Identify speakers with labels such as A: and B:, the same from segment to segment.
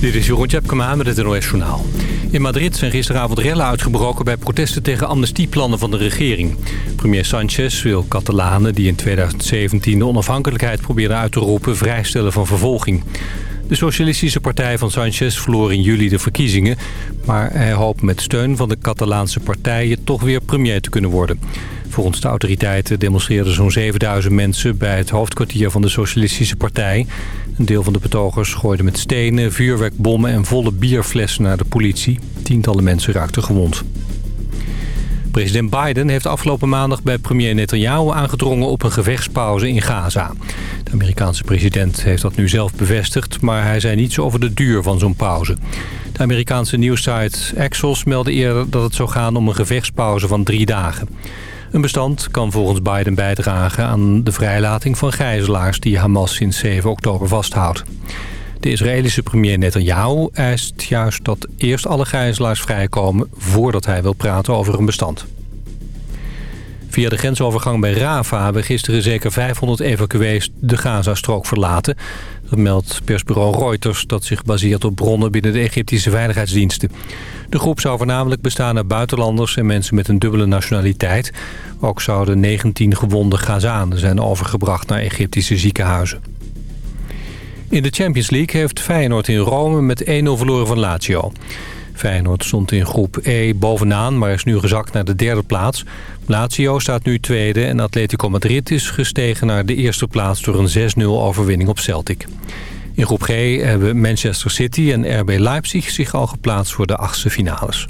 A: Dit is Jeroen Tjepkema met het NOS Journaal. In Madrid zijn gisteravond rellen uitgebroken bij protesten tegen amnestieplannen van de regering. Premier Sanchez wil Catalanen die in 2017 de onafhankelijkheid probeerden uit te roepen vrijstellen van vervolging. De Socialistische Partij van Sanchez verloor in juli de verkiezingen... maar hij hoopt met steun van de Catalaanse partijen toch weer premier te kunnen worden. Volgens de autoriteiten demonstreerden zo'n 7000 mensen... bij het hoofdkwartier van de Socialistische Partij. Een deel van de betogers gooide met stenen, vuurwerkbommen en volle bierflessen naar de politie. Tientallen mensen raakten gewond. President Biden heeft afgelopen maandag bij premier Netanyahu aangedrongen op een gevechtspauze in Gaza. De Amerikaanse president heeft dat nu zelf bevestigd, maar hij zei niets over de duur van zo'n pauze. De Amerikaanse nieuwssite Axios meldde eerder dat het zou gaan om een gevechtspauze van drie dagen. Een bestand kan volgens Biden bijdragen aan de vrijlating van gijzelaars die Hamas sinds 7 oktober vasthoudt. De Israëlische premier Netanyahu eist juist dat eerst alle gijzelaars vrijkomen... voordat hij wil praten over een bestand. Via de grensovergang bij Rafah hebben gisteren zeker 500 evacuees de Gazastrook verlaten. Dat meldt persbureau Reuters dat zich baseert op bronnen binnen de Egyptische veiligheidsdiensten. De groep zou voornamelijk bestaan uit buitenlanders en mensen met een dubbele nationaliteit. Ook zouden 19 gewonde Gazanen zijn overgebracht naar Egyptische ziekenhuizen. In de Champions League heeft Feyenoord in Rome met 1-0 verloren van Lazio. Feyenoord stond in groep E bovenaan, maar is nu gezakt naar de derde plaats. Lazio staat nu tweede en Atletico Madrid is gestegen naar de eerste plaats... door een 6-0 overwinning op Celtic. In groep G hebben Manchester City en RB Leipzig zich al geplaatst voor de achtste finales.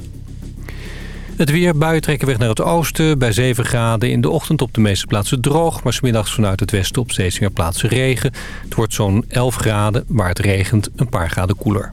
A: Het weer, buien trekken weg naar het oosten. Bij 7 graden in de ochtend op de meeste plaatsen droog. Maar smiddags vanuit het westen op steeds meer plaatsen regen. Het wordt zo'n 11 graden, waar het regent een paar graden koeler.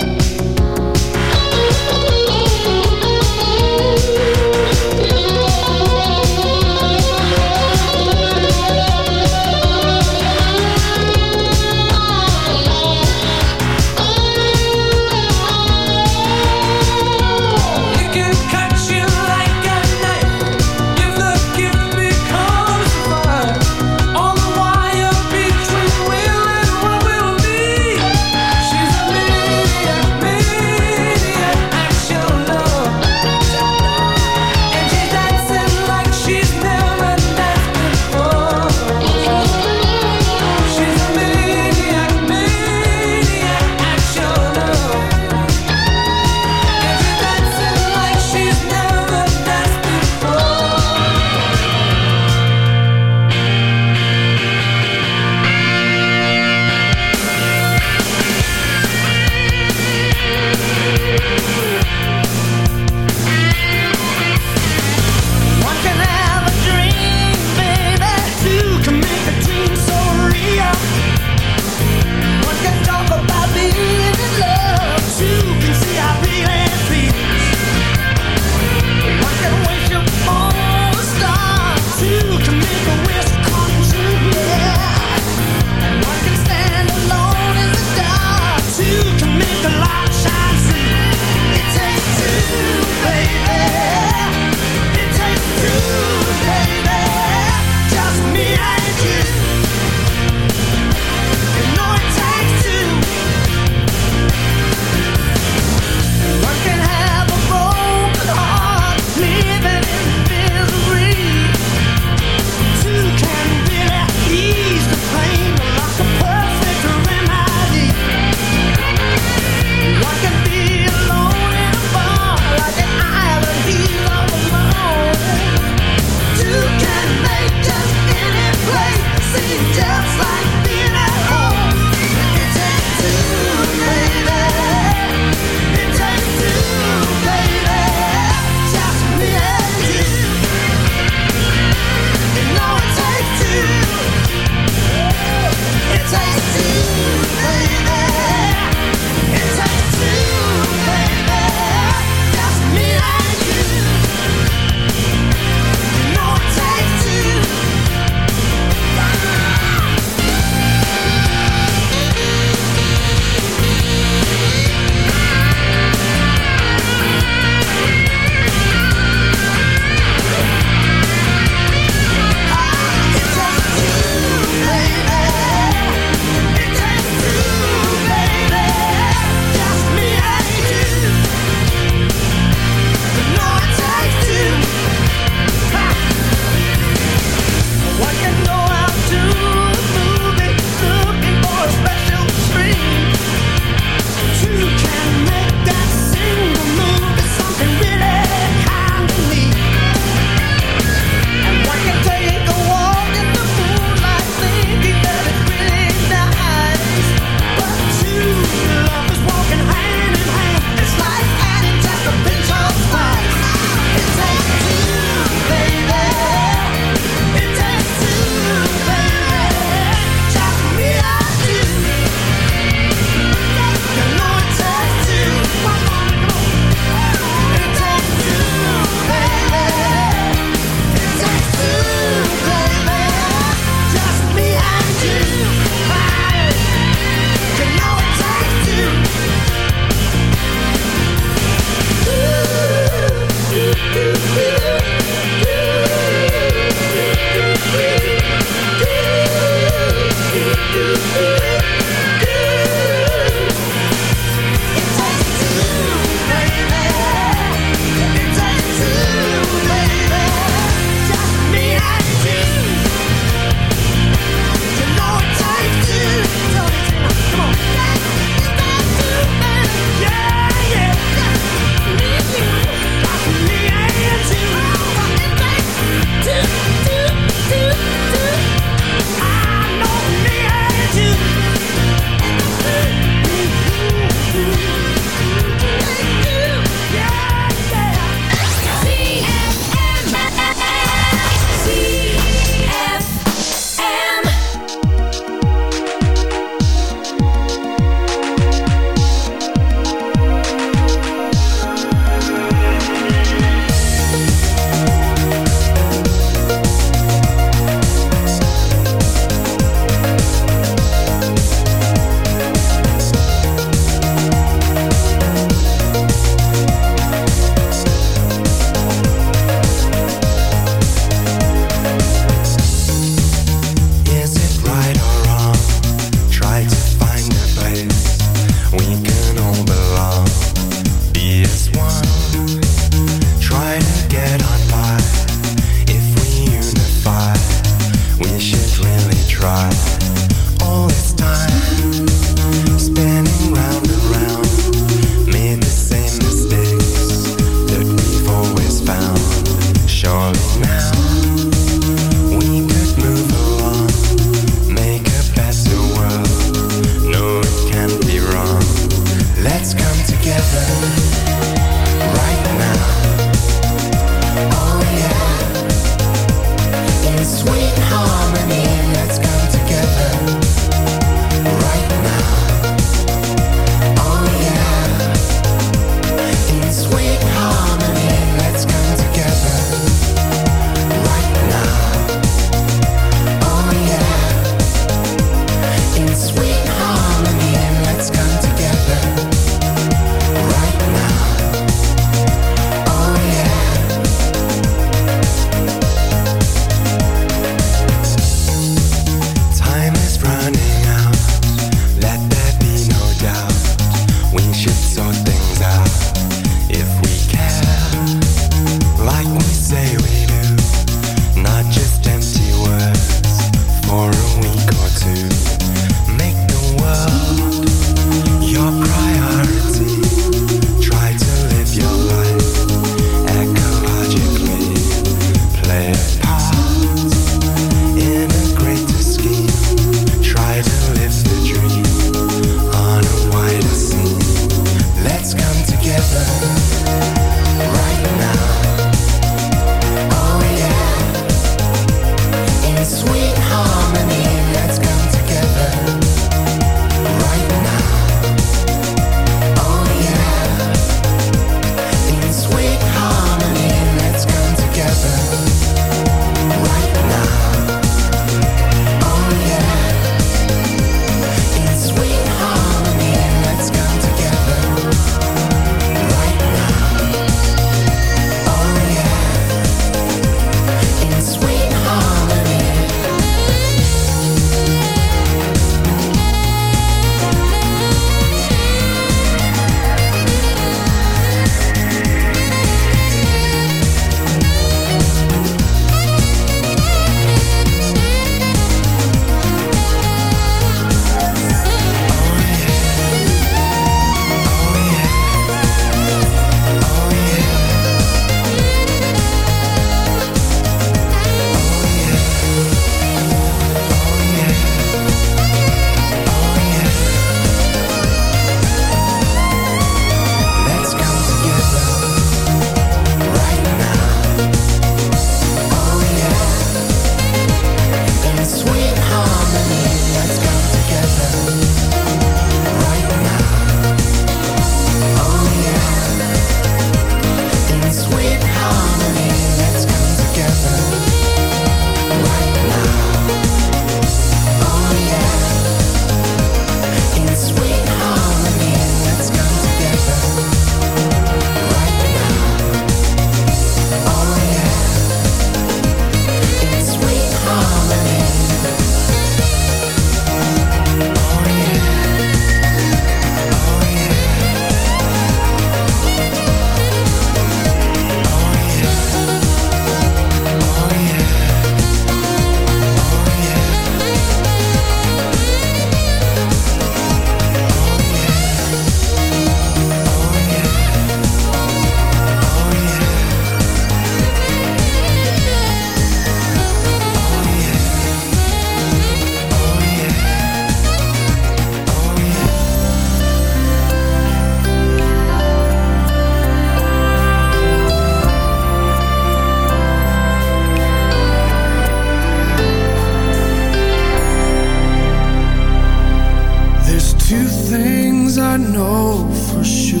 B: I know for
C: sure.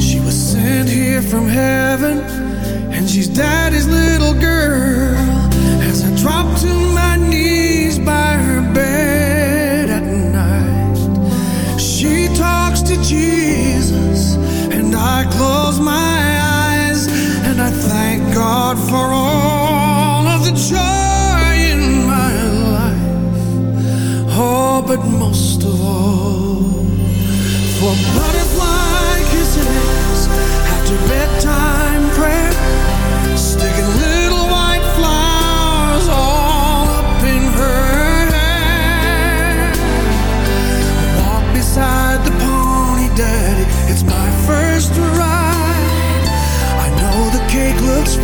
C: She was sent here from heaven.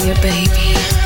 D: be your baby.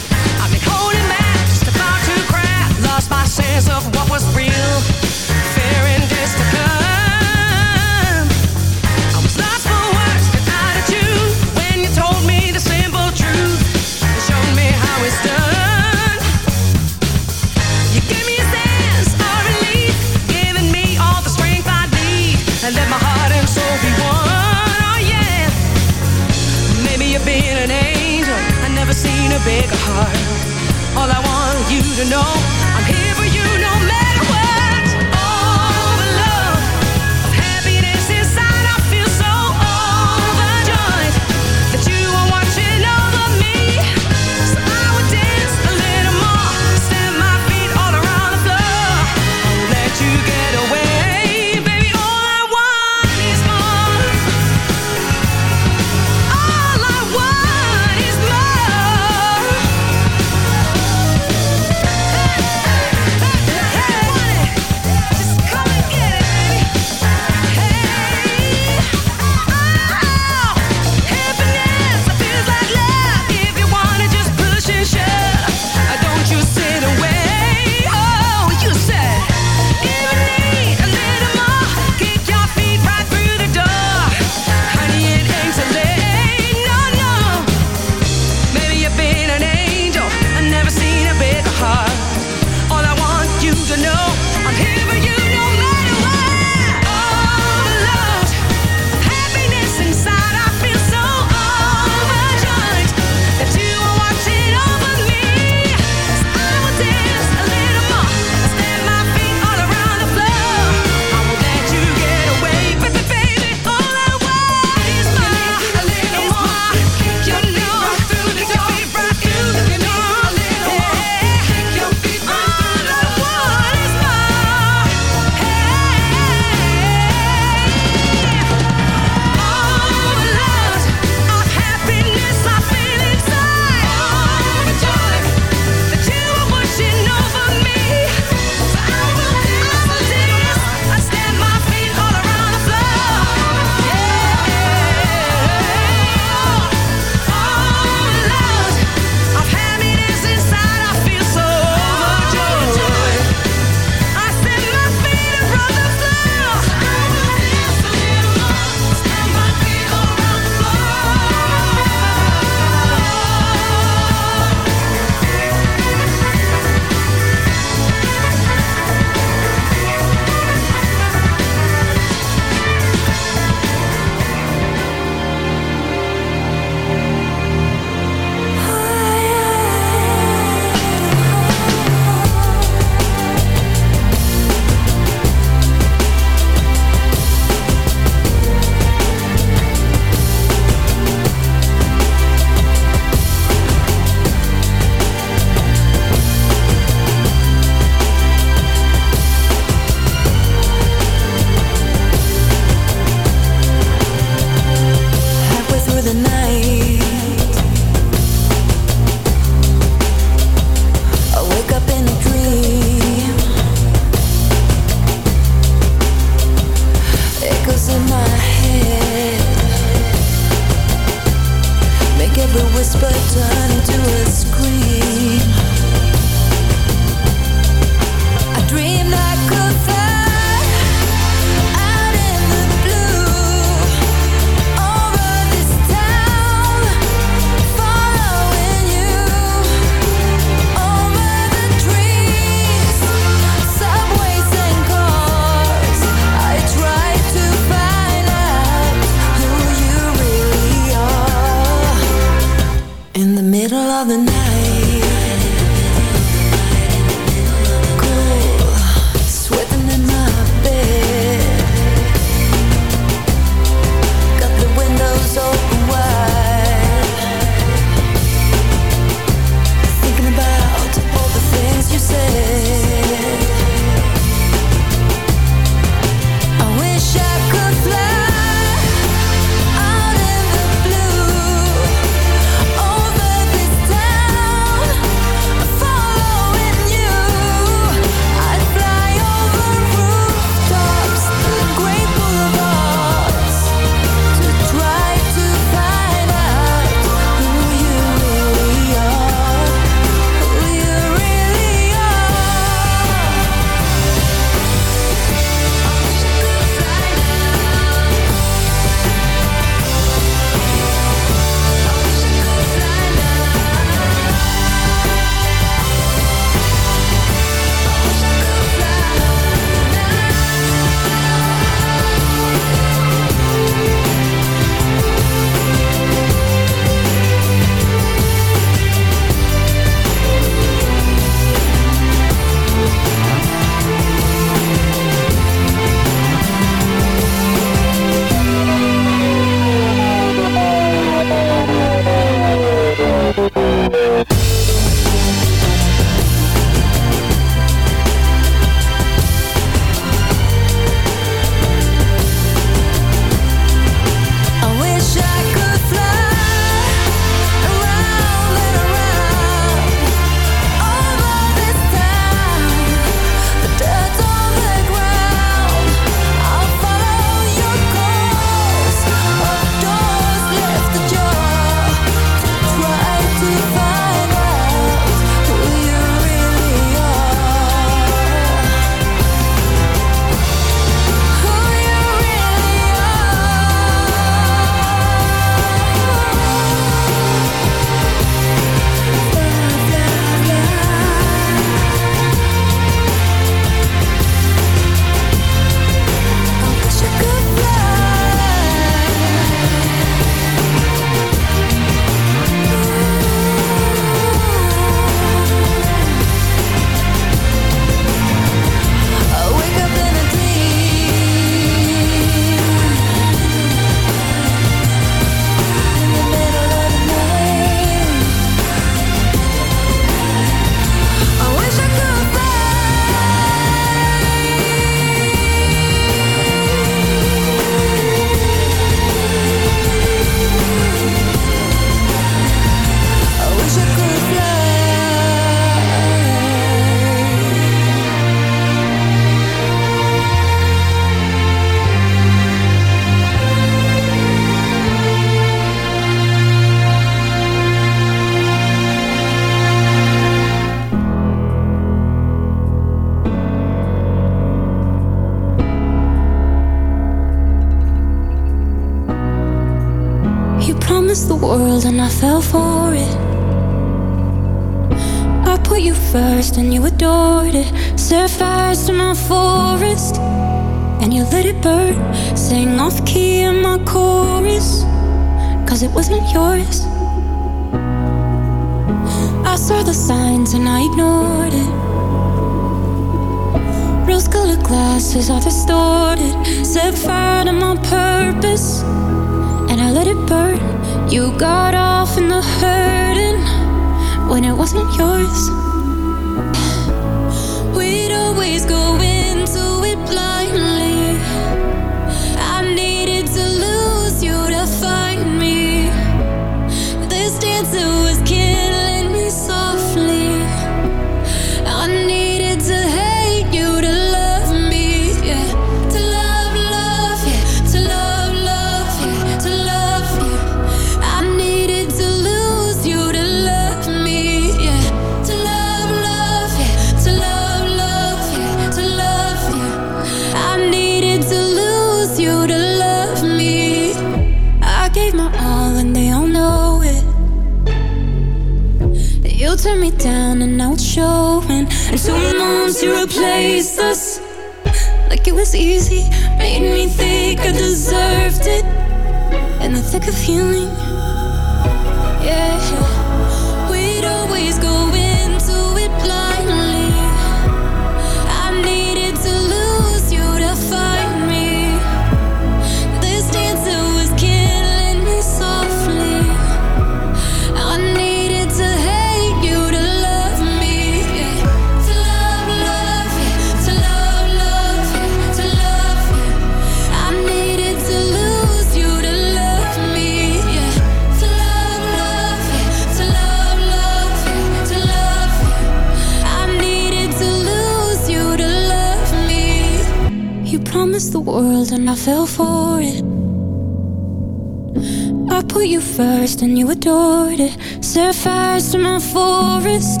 E: fires to my forest,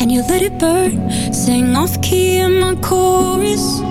E: and you let it burn. Sing off key in my chorus.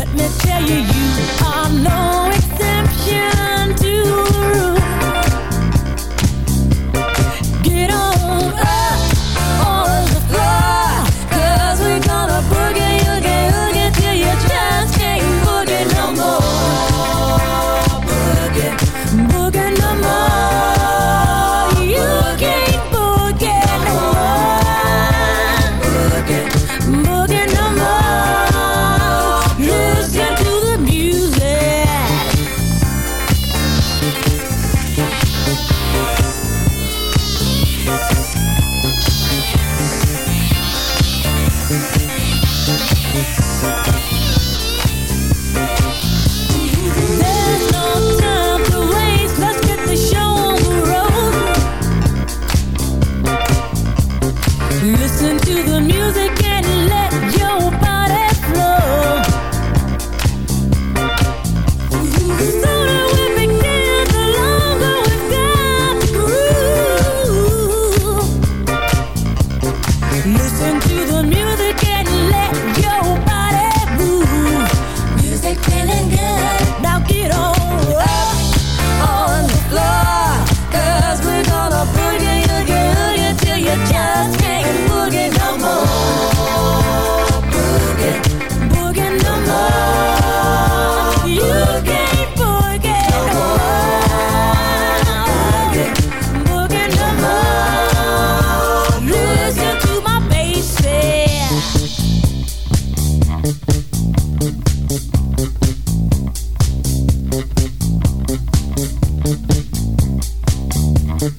E: Let me tell you, you are
F: known.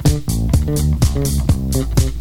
F: Música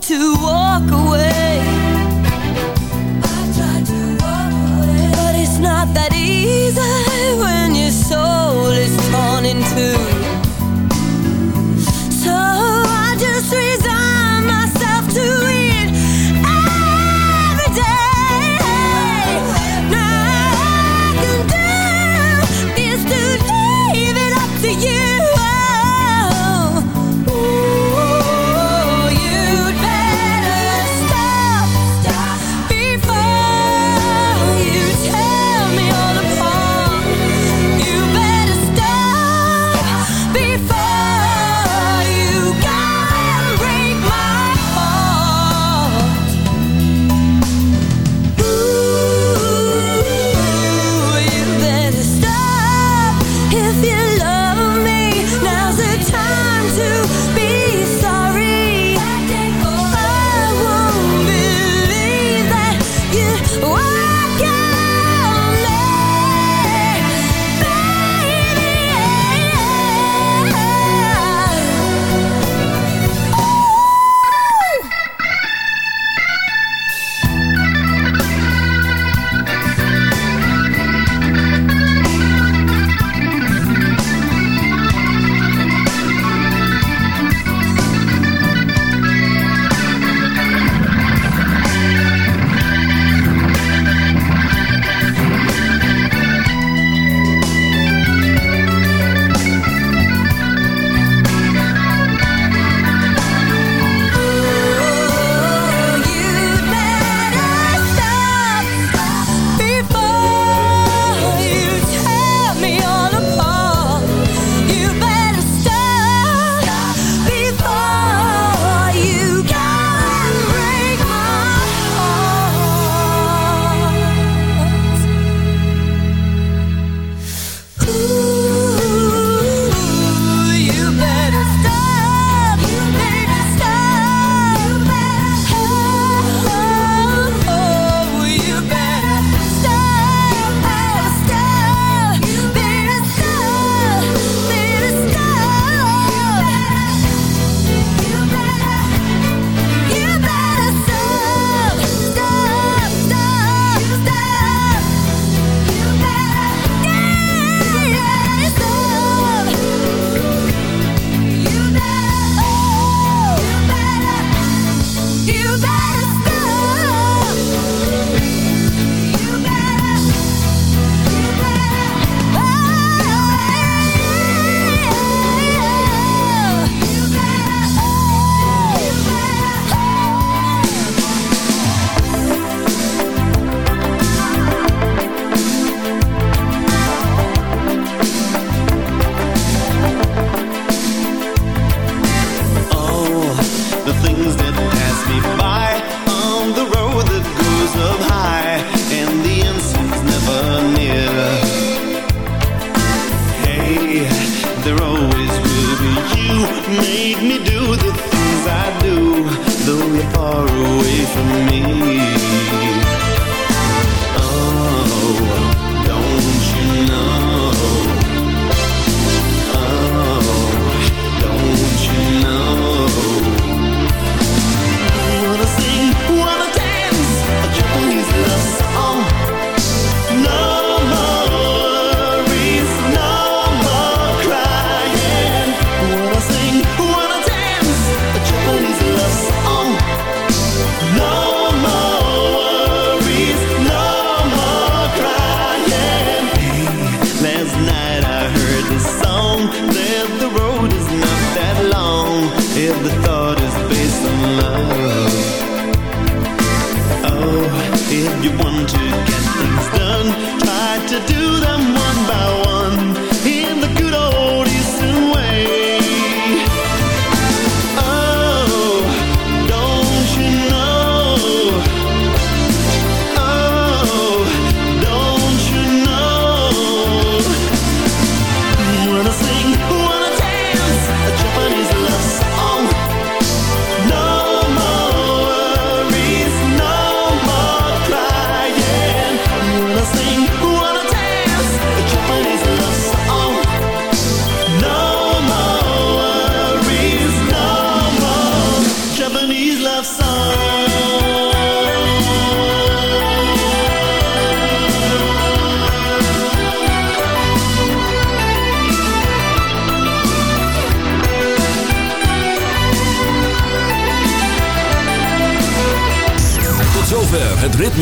F: to walk away.